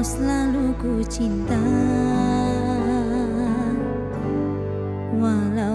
kau selalu ku cinta. Walau